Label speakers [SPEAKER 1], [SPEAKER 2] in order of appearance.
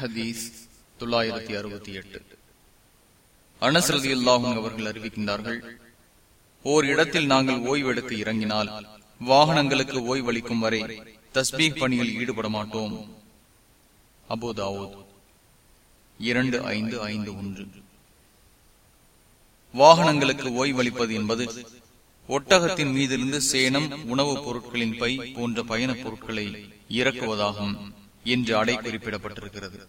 [SPEAKER 1] ஹதீஸ் தொள்ளாயிரத்தி அறுபத்தி எட்டு. அனசரதி அல்லாஹும் அவர்கள் அறிவிக்கின்றார்கள் ஓர் இடத்தில் நாங்கள் ஓய்வெடுக்க இறங்கினால் வாகனங்களுக்கு ஓய்வளிக்கும் வரை தஸ்பீக் பணியில் ஈடுபட மாட்டோம். அபோதாவோத் இரண்டு ஐந்து ஐந்து ஒன்று. வாகனங்களுக்கு ஓய்வளிப்பது என்பது ஒட்டகத்தின் மீதிருந்து சேனம் உணவுப் பொருட்களின் பை போன்ற பயணப் பொருட்களை இறக்குவதாகும். என்று அடை குறிப்பிடப்பட்டிருக்கிறது.